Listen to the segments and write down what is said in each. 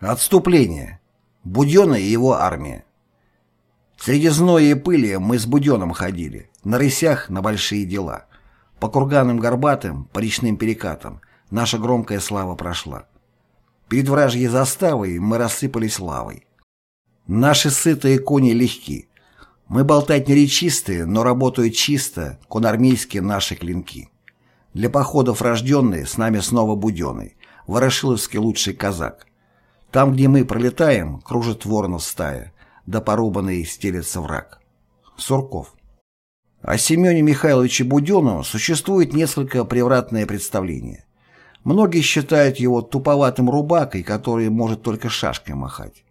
Отступление. Будённо и его армия. Среди зноя и пыли мы с Будённым ходили, на рысях на большие дела. По курганам горбатым, по речным перекатам наша громкая слава прошла. Перед вражьей заставой мы рассыпались лавой. Наши сытые кони легки. Мы болтать не речистые, но работают чисто, конармейские наши клинки. Для походов рожденные, с нами снова буденный, ворошиловский лучший казак. Там, где мы пролетаем, кружит воронов стая, да порубанный стелется враг. Сурков. О Семене Михайловиче Буденнову существует несколько превратное представление. Многие считают его туповатым рубакой, который может только шашкой махать.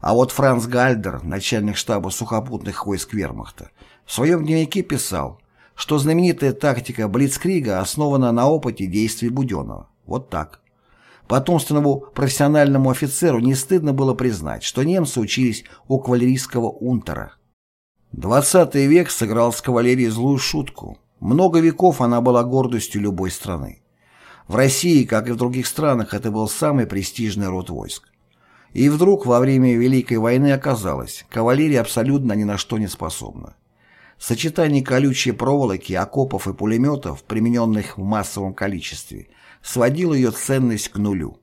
А вот Франц Гальдер, начальник штаба сухопутных войск Вермахта, в своем дневнике писал, что знаменитая тактика Блицкрига основана на опыте действий Буденова. Вот так. Потомственному профессиональному офицеру не стыдно было признать, что немцы учились у кавалерийского унтера. Двадцатый век сыграл с кавалерией злую шутку. Много веков она была гордостью любой страны. В России, как и в других странах, это был самый престижный род войск. И вдруг во время Великой войны оказалось, кавалерия абсолютно ни на что не способна. Сочетание колючей проволоки, окопов и пулеметов, примененных в массовом количестве, сводило ее ценность к нулю.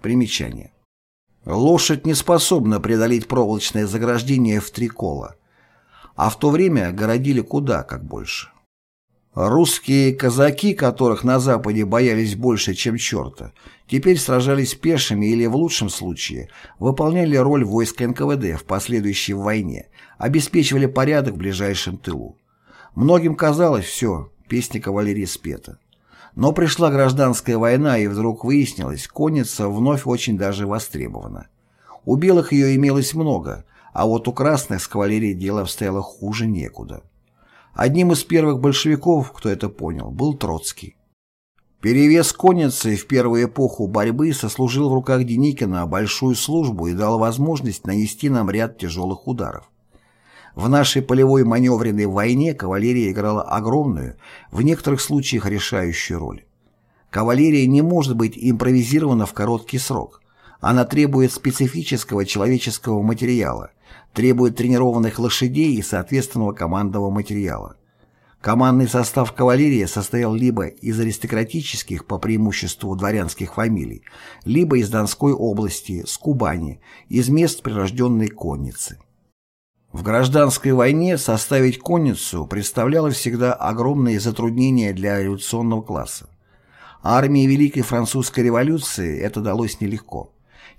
Примечание. Лошадь не способна преодолеть проволочное заграждение в три кола, а в то время городили куда как больше. Русские казаки, которых на Западе боялись больше, чем черта, теперь сражались пешими или, в лучшем случае, выполняли роль войск НКВД в последующей войне, обеспечивали порядок в ближайшем тылу. Многим казалось, все, песня кавалерии спета. Но пришла гражданская война, и вдруг выяснилось, конница вновь очень даже востребована. У белых ее имелось много, а вот у красных с кавалерией дело обстояло хуже некуда. Одним из первых большевиков, кто это понял, был Троцкий. Перевес конницы в первую эпоху борьбы сослужил в руках Деникина большую службу и дал возможность нанести нам ряд тяжелых ударов. В нашей полевой маневренной войне кавалерия играла огромную, в некоторых случаях решающую роль. Кавалерия не может быть импровизирована в короткий срок. Она требует специфического человеческого материала, требует тренированных лошадей и соответственного командного материала. Командный состав кавалерии состоял либо из аристократических, по преимуществу дворянских фамилий, либо из Донской области, с Кубани, из мест прирожденной конницы. В гражданской войне составить конницу представляло всегда огромные затруднения для революционного класса. Армии Великой Французской революции это далось нелегко,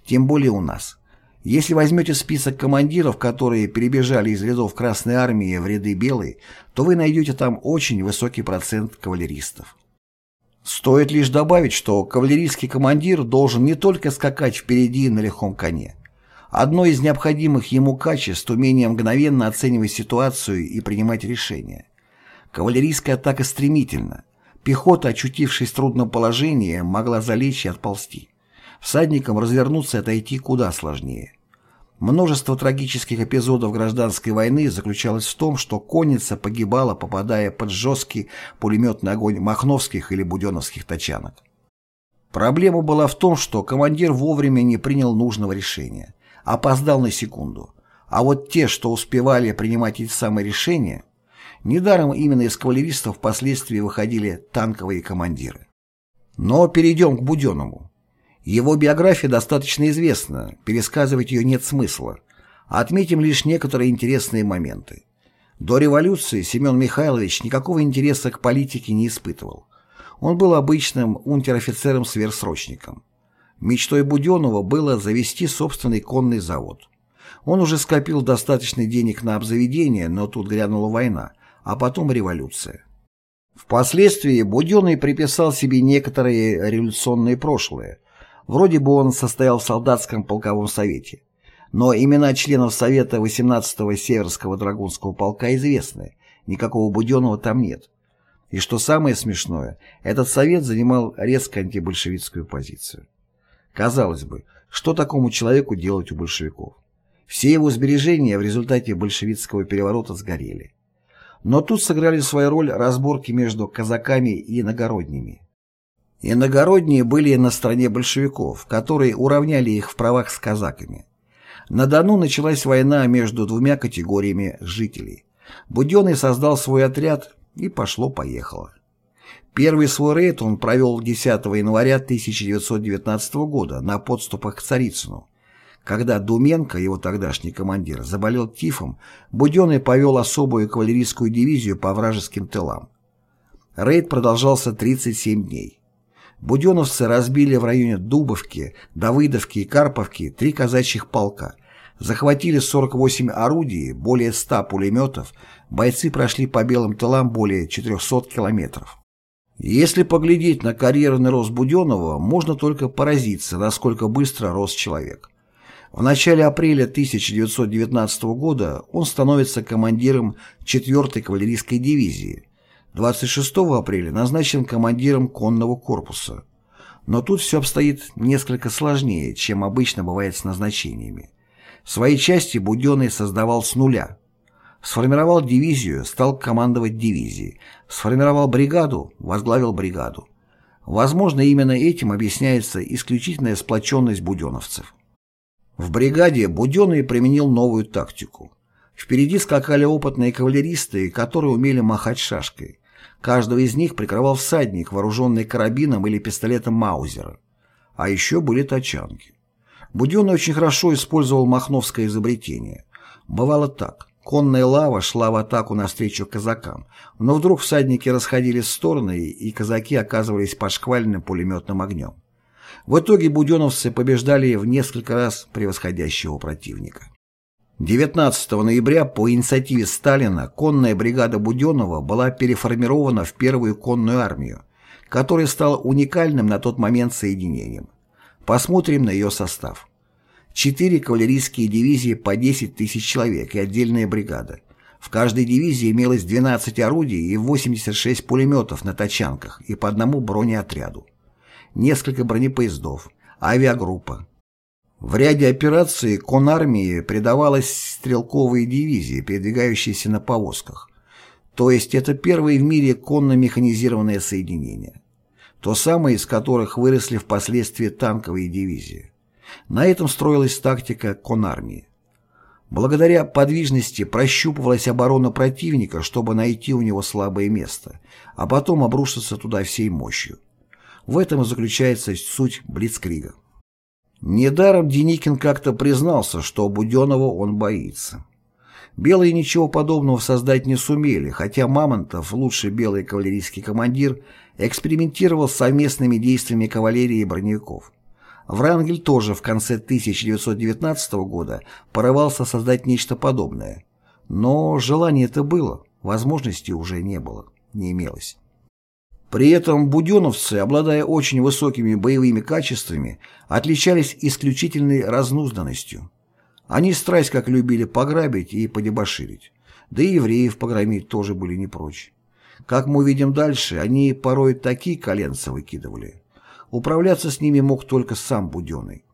тем более у нас. Если возьмете список командиров, которые перебежали из рядов Красной Армии в ряды Белой, то вы найдете там очень высокий процент кавалеристов. Стоит лишь добавить, что кавалерийский командир должен не только скакать впереди на легком коне, Одно из необходимых ему качеств – умение мгновенно оценивать ситуацию и принимать решения. Кавалерийская атака стремительна. Пехота, очутившись в трудном положении, могла залечь и отползти. Всадникам развернуться и отойти куда сложнее. Множество трагических эпизодов гражданской войны заключалось в том, что конница погибала, попадая под жесткий пулеметный огонь махновских или буденовских тачанок. Проблема была в том, что командир вовремя не принял нужного решения опоздал на секунду. А вот те, что успевали принимать эти самые решения, недаром именно из кавалеристов впоследствии выходили танковые командиры. Но перейдем к Буденному. Его биография достаточно известна, пересказывать ее нет смысла. Отметим лишь некоторые интересные моменты. До революции Семен Михайлович никакого интереса к политике не испытывал. Он был обычным унтер-офицером-сверхсрочником. Мечтой Буденова было завести собственный конный завод. Он уже скопил достаточно денег на обзаведение, но тут грянула война, а потом революция. Впоследствии Буденный приписал себе некоторые революционные прошлые. Вроде бы он состоял в солдатском полковом совете. Но имена членов Совета 18-го Северского драгунского полка известны, никакого Буденного там нет. И что самое смешное, этот совет занимал резко антибольшевистскую позицию. Казалось бы, что такому человеку делать у большевиков? Все его сбережения в результате большевистского переворота сгорели. Но тут сыграли свою роль разборки между казаками и иногородними. Иногородние были на стороне большевиков, которые уравняли их в правах с казаками. На Дону началась война между двумя категориями жителей. Буденный создал свой отряд и пошло-поехало. Первый свой рейд он провел 10 января 1919 года на подступах к Царицыну. Когда Думенко, его тогдашний командир, заболел тифом, Буденный повел особую кавалерийскую дивизию по вражеским тылам. Рейд продолжался 37 дней. Буденовцы разбили в районе Дубовки, Давыдовки и Карповки три казачьих полка, захватили 48 орудий, более 100 пулеметов, бойцы прошли по белым тылам более 400 километров. Если поглядеть на карьерный рост Буденного, можно только поразиться, насколько быстро рос человек. В начале апреля 1919 года он становится командиром 4-й кавалерийской дивизии, 26 апреля назначен командиром конного корпуса. Но тут все обстоит несколько сложнее, чем обычно бывает с назначениями. Свои части Буденный создавал с нуля. Сформировал дивизию, стал командовать дивизией. Сформировал бригаду, возглавил бригаду. Возможно, именно этим объясняется исключительная сплоченность буденовцев. В бригаде Буденный применил новую тактику. Впереди скакали опытные кавалеристы, которые умели махать шашкой. Каждого из них прикрывал всадник, вооруженный карабином или пистолетом Маузера. А еще были тачанки. Буденный очень хорошо использовал махновское изобретение. Бывало так. Конная лава шла в атаку навстречу казакам, но вдруг всадники расходились в стороны, и казаки оказывались под шквальным пулеметным огнем. В итоге буденовцы побеждали в несколько раз превосходящего противника. 19 ноября по инициативе Сталина конная бригада Буденова была переформирована в первую конную армию, которая стала уникальным на тот момент соединением. Посмотрим на ее состав. Четыре кавалерийские дивизии по 10 тысяч человек и отдельная бригада. В каждой дивизии имелось 12 орудий и 86 пулеметов на тачанках и по одному бронеотряду. Несколько бронепоездов, авиагруппа, в ряде операций конармии придавалась стрелковые дивизии, передвигающиеся на повозках. То есть это первые в мире конно-механизированное соединение. То самое, из которых выросли впоследствии танковые дивизии. На этом строилась тактика конармии. Благодаря подвижности прощупывалась оборона противника, чтобы найти у него слабое место, а потом обрушиться туда всей мощью. В этом и заключается суть Блицкрига. Недаром Деникин как-то признался, что Буденного он боится. Белые ничего подобного создать не сумели, хотя Мамонтов, лучший белый кавалерийский командир, экспериментировал с совместными действиями кавалерии и броневиков. Врангель тоже в конце 1919 года порывался создать нечто подобное. Но желание это было, возможности уже не было, не имелось. При этом буденовцы, обладая очень высокими боевыми качествами, отличались исключительной разнузданностью. Они страсть как любили пограбить и подебоширить. Да и евреев погромить тоже были не прочь. Как мы увидим дальше, они порой такие коленца выкидывали. Управляться с ними мог только сам Буденный.